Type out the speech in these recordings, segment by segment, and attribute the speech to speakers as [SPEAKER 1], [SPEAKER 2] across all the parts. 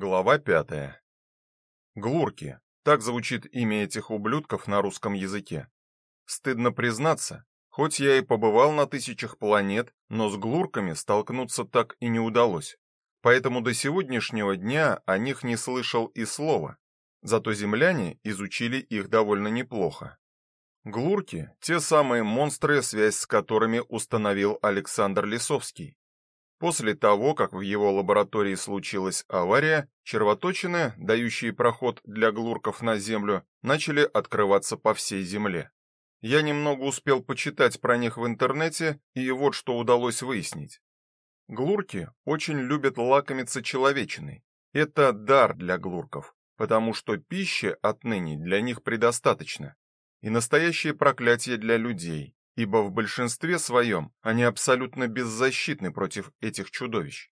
[SPEAKER 1] Глава пятая. Глурки. Так звучит имя этих ублюдков на русском языке. Стыдно признаться, хоть я и побывал на тысячах планет, но с глурками столкнуться так и не удалось. Поэтому до сегодняшнего дня о них не слышал и слова. Зато земляне изучили их довольно неплохо. Глурки те самые монстры, связь с которыми установил Александр Лисовский. После того, как в его лаборатории случилась авария, червоточины, дающие проход для глурков на землю, начали открываться по всей земле. Я немного успел почитать про них в интернете, и вот что удалось выяснить. Глурки очень любят лакомиться человечиной. Это дар для глурков, потому что пищи отныне для них предостаточно. И настоящее проклятие для людей, ибо в большинстве своем они абсолютно беззащитны против этих чудовищ.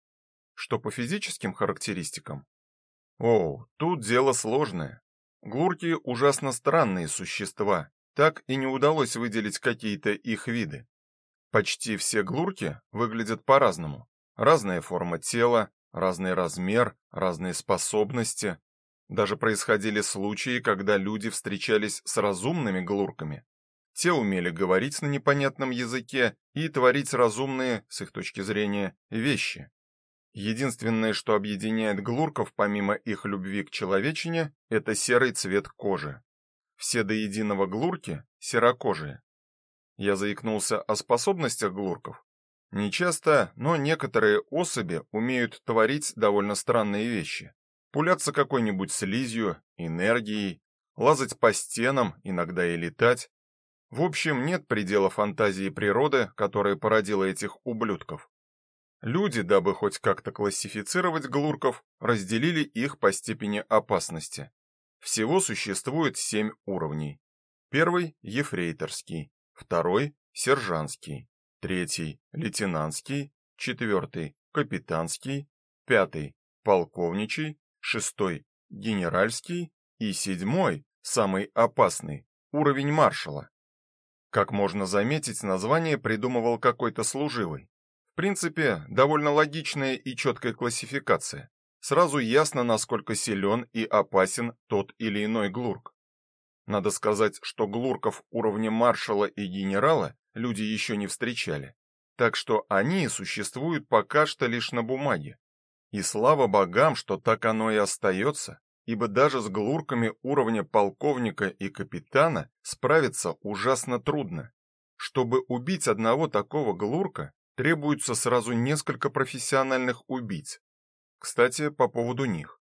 [SPEAKER 1] Что по физическим характеристикам? О, тут дело сложное. Глурки ужасно странные существа, так и не удалось выделить какие-то их виды. Почти все глурки выглядят по-разному. Разная форма тела, разный размер, разные способности. Даже происходили случаи, когда люди встречались с разумными глурками, те умели говорить на непонятном языке и творить разумные, с их точки зрения, вещи. Единственное, что объединяет глурков помимо их любви к человечине, это серый цвет кожи. Все до единого глурки серокожие. Я заикнулся о способностях глурков. Нечасто, но некоторые особи умеют творить довольно странные вещи. Пуляться какой-нибудь слизью, энергией, лазать по стенам, иногда и летать, в общем, нет предела фантазии природы, которая породила этих ублюдков. Люди, дабы хоть как-то классифицировать глурков, разделили их по степени опасности. Всего существует семь уровней. Первый – ефрейторский, второй – сержантский, третий – лейтенантский, четвертый – капитанский, пятый – полковничий, шестой – генеральский и седьмой, самый опасный, уровень маршала. Как можно заметить, название придумывал какой-то служивый. В принципе, довольно логичная и четкая классификация. Сразу ясно, насколько силен и опасен тот или иной глурк. Надо сказать, что глурков уровня маршала и генерала люди еще не встречали. Так что они существуют пока что лишь на бумаге. И слава богам, что так оно и остается ибо даже с глурками уровня полковника и капитана справиться ужасно трудно. Чтобы убить одного такого глурка, требуется сразу несколько профессиональных убийц. Кстати, по поводу них.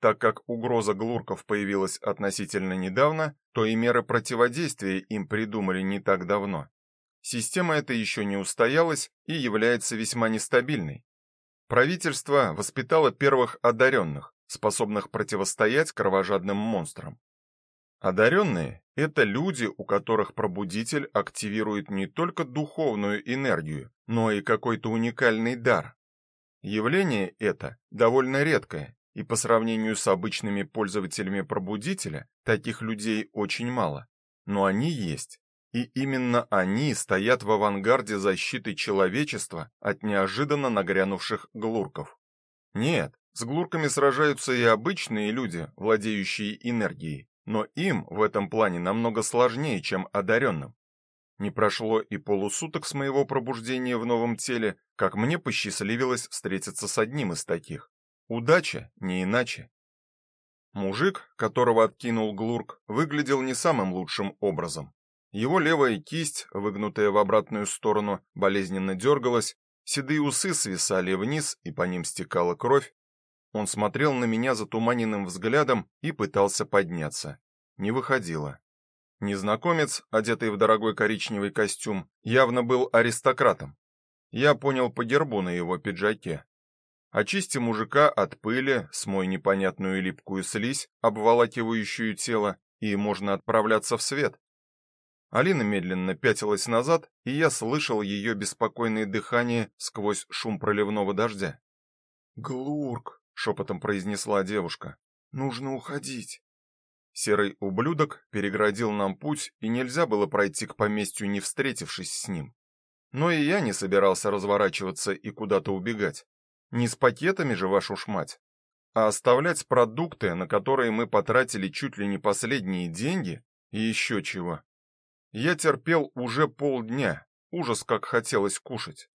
[SPEAKER 1] Так как угроза глурков появилась относительно недавно, то и меры противодействия им придумали не так давно. Система эта еще не устоялась и является весьма нестабильной. Правительство воспитало первых одаренных, способных противостоять кровожадным монстрам. Одаренные – это люди, у которых пробудитель активирует не только духовную энергию, но и какой-то уникальный дар. Явление это довольно редкое, и по сравнению с обычными пользователями пробудителя, таких людей очень мало. Но они есть, и именно они стоят в авангарде защиты человечества от неожиданно нагрянувших глурков. Нет, с глурками сражаются и обычные люди, владеющие энергией, но им в этом плане намного сложнее, чем одаренным. Не прошло и полусуток с моего пробуждения в новом теле, как мне посчастливилось встретиться с одним из таких. Удача, не иначе. Мужик, которого откинул глурк, выглядел не самым лучшим образом. Его левая кисть, выгнутая в обратную сторону, болезненно дергалась, седые усы свисали вниз, и по ним стекала кровь, он смотрел на меня затуманенным взглядом и пытался подняться. Не выходило. Незнакомец, одетый в дорогой коричневый костюм, явно был аристократом. Я понял по гербу на его пиджаке. Очисти мужика от пыли, смой непонятную липкую слизь, обволакивающую тело, и можно отправляться в свет. Алина медленно пятилась назад, и я слышал ее беспокойное дыхание сквозь шум проливного дождя. «Глурк!» Шепотом произнесла девушка. Нужно уходить. Серый ублюдок переградил нам путь, и нельзя было пройти к поместью, не встретившись с ним. Но и я не собирался разворачиваться и куда-то убегать. Не с пакетами же вашу ж мать. А оставлять продукты, на которые мы потратили чуть ли не последние деньги, и еще чего. Я терпел уже полдня, ужас как хотелось кушать.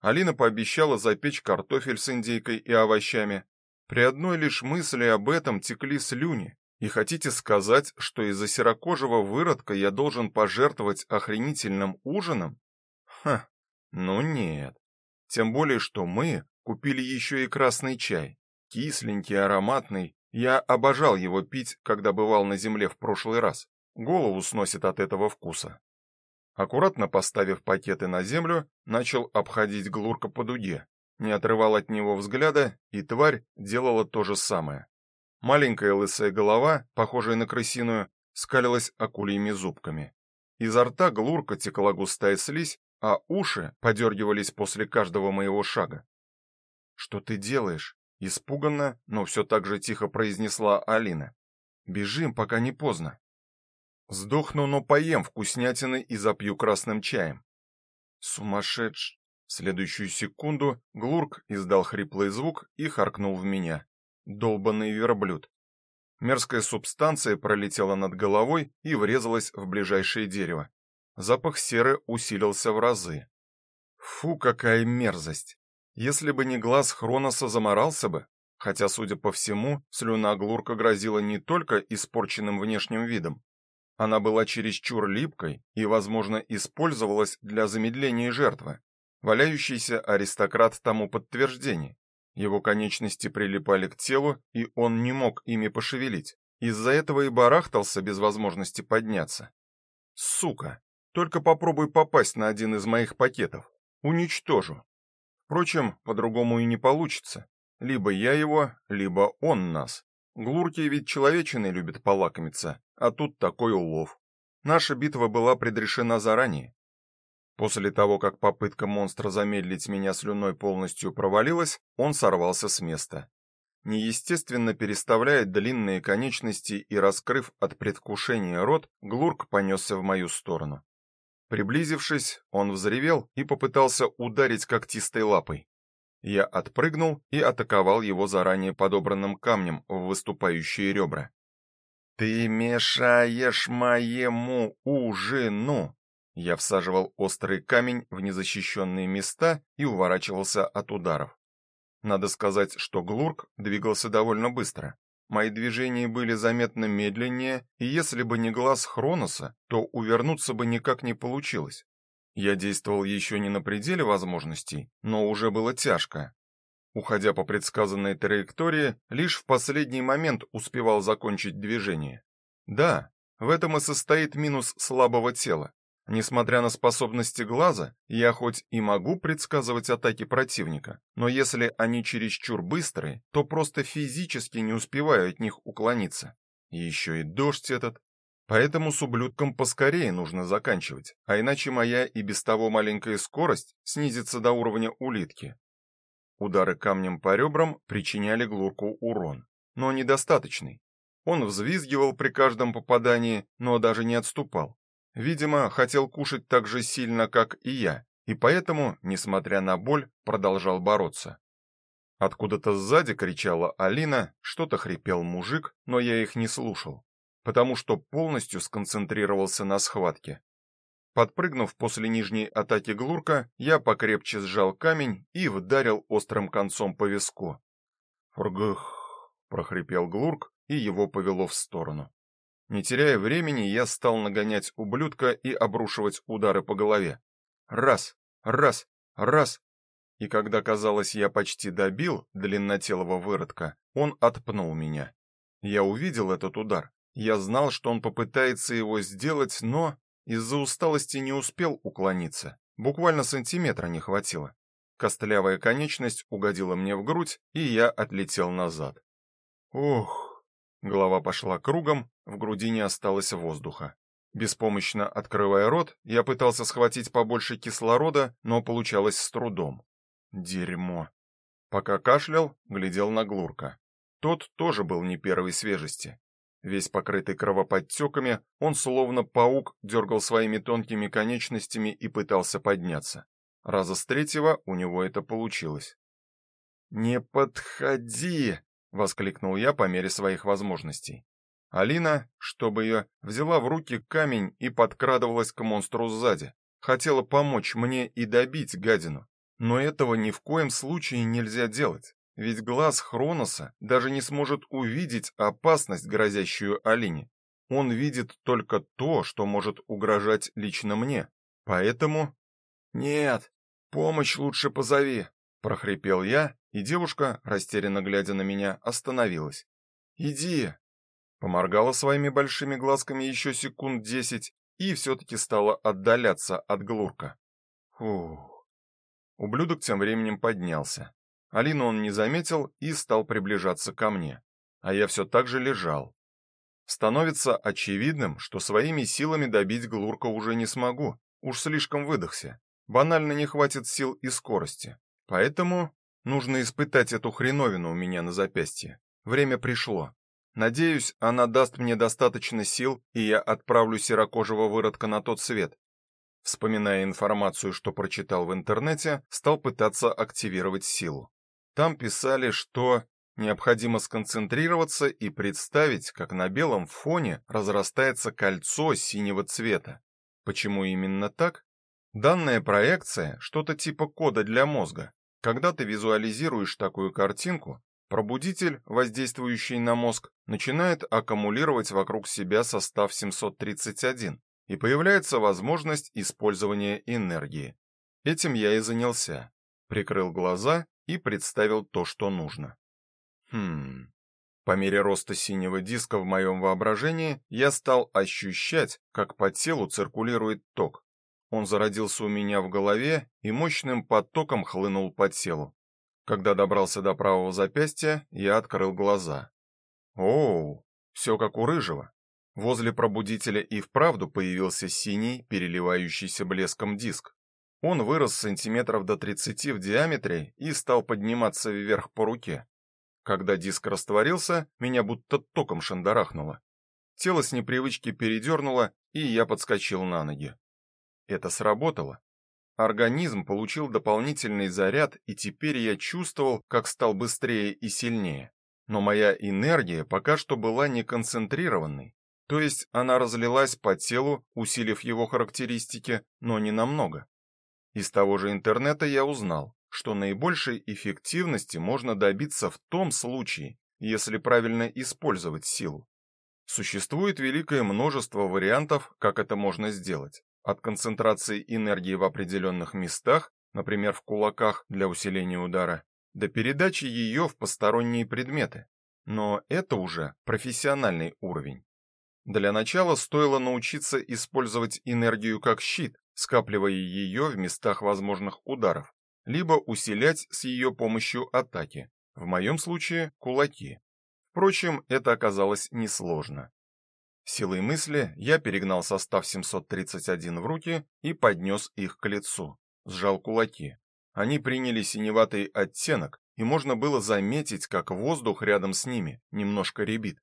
[SPEAKER 1] Алина пообещала запечь картофель с индейкой и овощами. При одной лишь мысли об этом текли слюни. И хотите сказать, что из-за серокожего выродка я должен пожертвовать охренительным ужином? Ха, ну нет. Тем более, что мы купили еще и красный чай. Кисленький, ароматный. Я обожал его пить, когда бывал на земле в прошлый раз. Голову сносит от этого вкуса. Аккуратно поставив пакеты на землю, начал обходить Глурка по дуге. Не отрывал от него взгляда, и тварь делала то же самое. Маленькая лысая голова, похожая на крысиную, скалилась акульими зубками. Изо рта Глурка текла густая слизь, а уши подергивались после каждого моего шага. "Что ты делаешь?" Испуганно, но все так же тихо произнесла Алина. Бежим, пока не поздно. Сдохну, но поем вкуснятины и запью красным чаем. Сумасшедш. В следующую секунду Глурк издал хриплый звук и харкнул в меня. Долбанный верблюд. Мерзкая субстанция пролетела над головой и врезалась в ближайшее дерево. Запах серы усилился в разы. Фу, какая мерзость. Если бы не глаз Хроноса заморался бы, хотя, судя по всему, слюна Глурка грозила не только испорченным внешним видом. Она была чересчур липкой и, возможно, использовалась для замедления жертвы. Валяющийся аристократ тому подтверждение. Его конечности прилипали к телу, и он не мог ими пошевелить. Из-за этого и барахтался без возможности подняться. Сука, только попробуй попасть на один из моих пакетов. Уничтожу. Впрочем, по-другому и не получится. Либо я его, либо он нас. Глурки ведь человечины любят полакомиться, а тут такой улов. Наша битва была предрешена заранее. После того, как попытка монстра замедлить меня слюной полностью провалилась, он сорвался с места. Неестественно переставляя длинные конечности и раскрыв от предвкушения рот, Глурк понесся в мою сторону. Приблизившись, он взревел и попытался ударить когтистой лапой. Я отпрыгнул и атаковал его заранее подобранным камнем в выступающие ребра. Ты мешаешь моему ужину. Я всаживал острый камень в незащищенные места и уворачивался от ударов. Надо сказать, что Глурк двигался довольно быстро. Мои движения были заметно медленнее, и если бы не глаз Хроноса, то увернуться бы никак не получилось. Я действовал еще не на пределе возможностей, но уже было тяжко. Уходя по предсказанной траектории, лишь в последний момент успевал закончить движение. Да, в этом и состоит минус слабого тела. Несмотря на способности глаза, я хоть и могу предсказывать атаки противника, но если они чересчур быстрые, то просто физически не успеваю от них уклониться. Еще и дождь этот. Поэтому с ублюдком поскорее нужно заканчивать, а иначе моя и без того маленькая скорость снизится до уровня улитки. Удары камнем по ребрам причиняли Глурку урон, но недостаточный. Он взвизгивал при каждом попадании, но даже не отступал. Видимо, хотел кушать так же сильно, как и я, и поэтому, несмотря на боль, продолжал бороться. Откуда-то сзади кричала Алина, что-то хрипел мужик, но я их не слушал, потому что полностью сконцентрировался на схватке. Подпрыгнув после нижней атаки Глурка, я покрепче сжал камень и вдарил острым концом по виску. "Фргх", прохрипел Глурк, и его повело в сторону. Не теряя времени, я стал нагонять ублюдка и обрушивать удары по голове. Раз, раз, раз. И когда казалось, я почти добил длиннотелого выродка, он отпнул меня. Я увидел этот удар. Я знал, что он попытается его сделать, но из-за усталости не успел уклониться. Буквально сантиметра не хватило. Костлявая конечность угодила мне в грудь, и я отлетел назад. Ох, Голова пошла кругом, в груди не осталось воздуха. Беспомощно открывая рот, я пытался схватить побольше кислорода, но получалось с трудом. Дерьмо. Пока кашлял, глядел на Глурка. Тот тоже был не первой свежести. Весь покрытый кровоподтеками, он словно паук дергал своими тонкими конечностями и пытался подняться. Раза с третьего у него это получилось. "Не подходи", воскликнул я по мере своих возможностей. Алина, чтобы ее взяла в руки камень и подкрадывалась к монстру сзади. Хотела помочь мне и добить гадину. Но этого ни в коем случае нельзя делать, ведь глаз Хроноса даже не сможет увидеть опасность, грозящую Алине. Он видит только то, что может угрожать лично мне. Поэтому Нет, помощь лучше позови, прохрипел я, и девушка, растерянно глядя на меня, остановилась. Иди. Поморгала своими большими глазками еще секунд десять и все таки стала отдаляться от Глурка. Фух. Ублюдок тем временем поднялся. Алину он не заметил и стал приближаться ко мне, а я все так же лежал. Становится очевидным, что своими силами добить Глурка уже не смогу, уж слишком выдохся. Банально не хватит сил и скорости. Поэтому нужно испытать эту хреновину у меня на запястье. Время пришло. Надеюсь, она даст мне достаточно сил, и я отправлю серокожего выродка на тот свет. Вспоминая информацию, что прочитал в интернете, стал пытаться активировать силу. Там писали, что необходимо сконцентрироваться и представить, как на белом фоне разрастается кольцо синего цвета. Почему именно так? Данная проекция что-то типа кода для мозга. Когда ты визуализируешь такую картинку, пробудитель, воздействующий на мозг, начинает аккумулировать вокруг себя состав 731, и появляется возможность использования энергии. Этим я и занялся. Прикрыл глаза и представил то, что нужно. Хм. По мере роста синего диска в моем воображении я стал ощущать, как по телу циркулирует ток. Он зародился у меня в голове и мощным потоком хлынул по телу. Когда добрался до правого запястья, я открыл глаза. Оу, все как у рыжего. Возле пробудителя и вправду появился синий, переливающийся блеском диск. Он вырос сантиметров до 30 в диаметре и стал подниматься вверх по руке. Когда диск растворился, меня будто током шандарахнуло. Тело с непривычки передернуло, и я подскочил на ноги. Это сработало. Организм получил дополнительный заряд, и теперь я чувствовал, как стал быстрее и сильнее. Но моя энергия пока что была не концентрированной, то есть она разлилась по телу, усилив его характеристики, но не намного. Из того же интернета я узнал, что наибольшей эффективности можно добиться в том случае, если правильно использовать силу. Существует великое множество вариантов, как это можно сделать. От концентрации энергии в определенных местах, например, в кулаках для усиления удара, до передачи ее в посторонние предметы. Но это уже профессиональный уровень. Для начала стоило научиться использовать энергию как щит, скапливая ее в местах возможных ударов, либо усилять с ее помощью атаки, в моем случае кулаки. Впрочем, это оказалось несложно. Силой мысли я перегнал состав 731 в руки и поднес их к лицу, сжал кулаки. Они приняли синеватый оттенок, и можно было заметить, как воздух рядом с ними немножко ребит.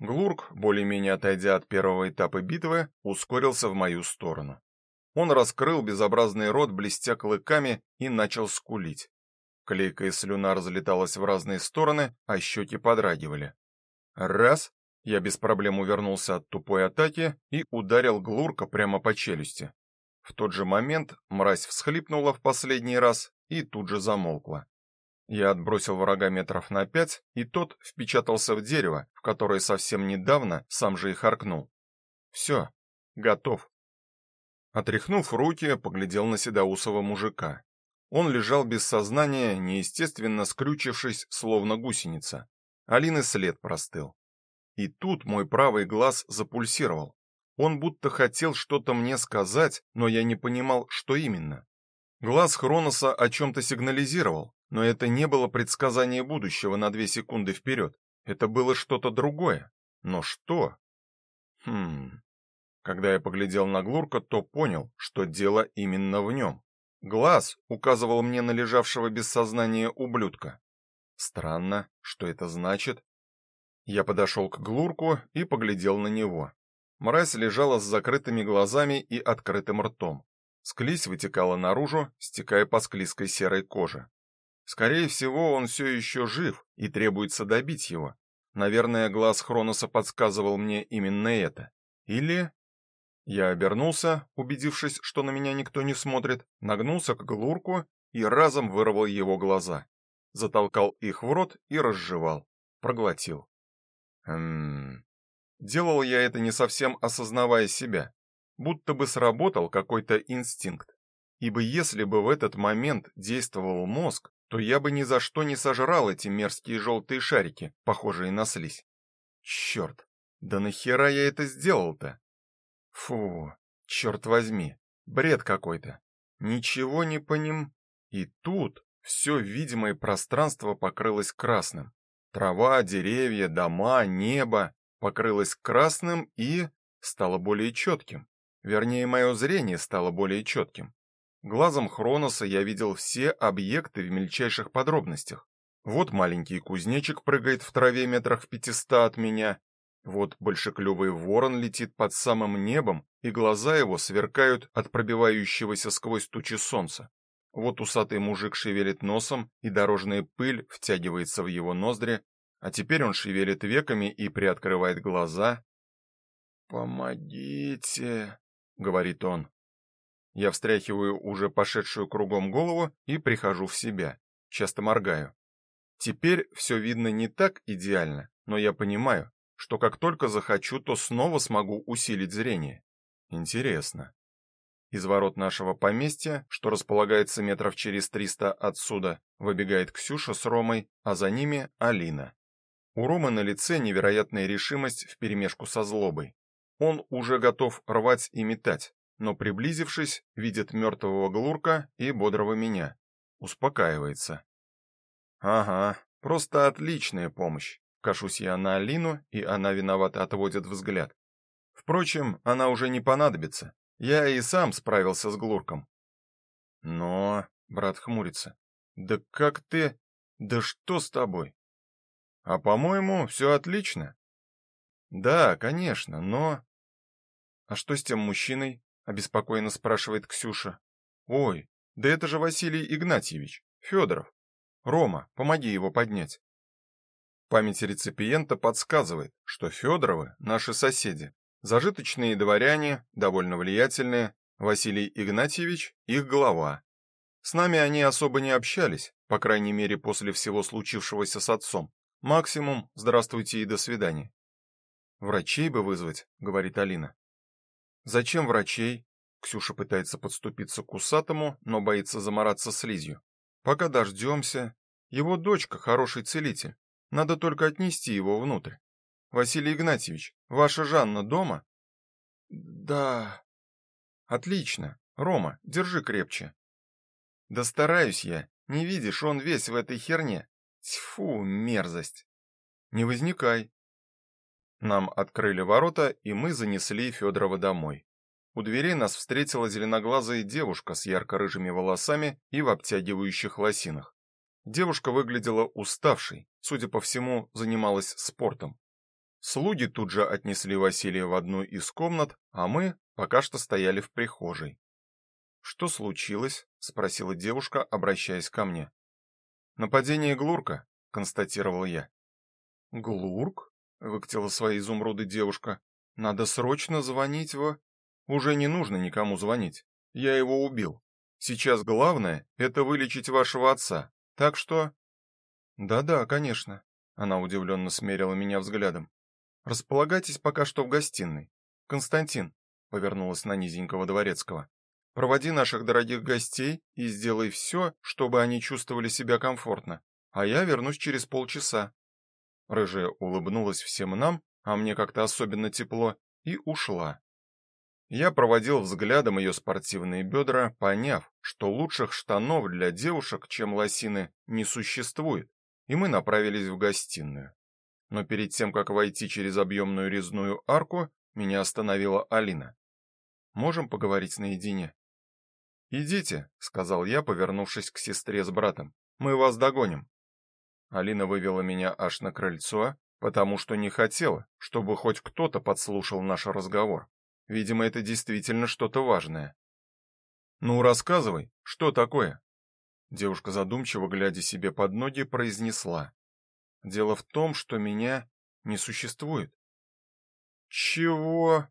[SPEAKER 1] Глурк, более-менее отойдя от первого этапа битвы, ускорился в мою сторону. Он раскрыл безобразный рот, блестя клыками, и начал скулить. Клейкая слюна разлеталась в разные стороны, а щеки подрагивали. Раз, я без проблем увернулся от тупой атаки и ударил Глурка прямо по челюсти. В тот же момент мразь всхлипнула в последний раз и тут же замолкла. Я отбросил врага метров на пять, и тот впечатался в дерево, в которое совсем недавно сам же и харкнул. Все, готов. Отряхнув руки, поглядел на седоусого мужика. Он лежал без сознания, неестественно скрючившись, словно гусеница. Алины след простыл. И тут мой правый глаз запульсировал. Он будто хотел что-то мне сказать, но я не понимал, что именно. Глаз Хроноса о чем то сигнализировал, но это не было предсказание будущего на две секунды вперед. Это было что-то другое. Но что? Хм. Когда я поглядел на Глурка, то понял, что дело именно в нем. Глаз указывал мне на лежавшего без сознания ублюдка. Странно, что это значит? Я подошел к Глурку и поглядел на него. Мразь лежала с закрытыми глазами и открытым ртом. Склизь вытекала наружу, стекая по склизкой серой коже. Скорее всего, он все еще жив и требуется добить его. Наверное, глаз Хроноса подсказывал мне именно это. Или я обернулся, убедившись, что на меня никто не смотрит, нагнулся к Глурку и разом вырвал его глаза. Затолкал их в рот и разжевал, проглотил. Хм. Делал я это не совсем осознавая себя, будто бы сработал какой-то инстинкт. Ибо если бы в этот момент действовал мозг, то я бы ни за что не сожрал эти мерзкие желтые шарики, похожие на слизь. Черт, да нахера я это сделал-то? Фу, черт возьми, бред какой-то. Ничего не поним. И тут все видимое пространство покрылось красным. Трава, деревья, дома, небо покрылось красным и стало более четким. Вернее, мое зрение стало более четким. Глазом Хроноса я видел все объекты в мельчайших подробностях. Вот маленький кузнечик прыгает в траве метрах в пятиста от меня, вот большеклювый ворон летит под самым небом, и глаза его сверкают от пробивающегося сквозь тучи солнца. Вот усатый мужик шевелит носом, и дорожная пыль втягивается в его ноздри, а теперь он шевелит веками и приоткрывает глаза. «Помогите», — говорит он. Я встряхиваю уже пошедшую кругом голову и прихожу в себя, часто моргаю. Теперь все видно не так идеально, но я понимаю, что как только захочу, то снова смогу усилить зрение. Интересно. Из ворот нашего поместья, что располагается метров через триста отсюда, выбегает Ксюша с Ромой, а за ними Алина. У Ромы на лице невероятная решимость вперемешку со злобой. Он уже готов рвать и метать, но приблизившись, видит мертвого Глурка и бодрого меня. Успокаивается. Ага, просто отличная помощь. Кашусь я на Алину, и она виновато отводит взгляд. Впрочем, она уже не понадобится. Я и сам справился с Глурком. Но, брат хмурится. Да как ты? Да что с тобой? А по-моему, все отлично. Да, конечно, но А что с тем мужчиной? обеспокоенно спрашивает Ксюша. Ой, да это же Василий Игнатьевич, Федоров. Рома, помоги его поднять. Память реципиента подсказывает, что Федоровы наши соседи. Зажиточные дворяне, довольно влиятельные, Василий Игнатьевич их глава. С нами они особо не общались, по крайней мере, после всего случившегося с отцом. Максимум здравствуйте и до свидания. Врачей бы вызвать, говорит Алина. Зачем врачей? Ксюша пытается подступиться к усатому, но боится замораться слизью. Пока дождемся. Его дочка хороший целитель. Надо только отнести его внутрь. Василий Игнатьевич, ваша Жанна дома? Да. Отлично. Рома, держи крепче. Да стараюсь я. Не видишь, он весь в этой херне. Тьфу, мерзость. Не возникай. Нам открыли ворота, и мы занесли Федорова домой. У дверей нас встретила зеленоглазая девушка с ярко-рыжими волосами и в обтягивающих лосинах. Девушка выглядела уставшей, судя по всему, занималась спортом. Слуги тут же отнесли Василия в одну из комнат, а мы пока что стояли в прихожей. Что случилось? спросила девушка, обращаясь ко мне. Нападение Глурка, констатировал я. Глурк? выкатила свои изумруды девушка. Надо срочно звонить в Уже не нужно никому звонить. Я его убил. Сейчас главное это вылечить вашего отца. Так что Да-да, конечно. Она удивленно смерила меня взглядом. Располагайтесь пока что в гостиной. Константин повернулась на низенького дворецкого. Проводи наших дорогих гостей и сделай все, чтобы они чувствовали себя комфортно. А я вернусь через полчаса. Рыжая улыбнулась всем нам, а мне как-то особенно тепло, и ушла. Я проводил взглядом ее спортивные бедра, поняв, что лучших штанов для девушек, чем лосины, не существует, и мы направились в гостиную. Но перед тем, как войти через объемную резную арку, меня остановила Алина. Можем поговорить наедине. Идите, сказал я, повернувшись к сестре с братом. Мы вас догоним. Алина вывела меня аж на крыльцо, потому что не хотела, чтобы хоть кто-то подслушал наш разговор. Видимо, это действительно что-то важное. Ну, рассказывай, что такое? Девушка задумчиво глядя себе под ноги произнесла: "Дело в том, что меня не существует". "Чего?"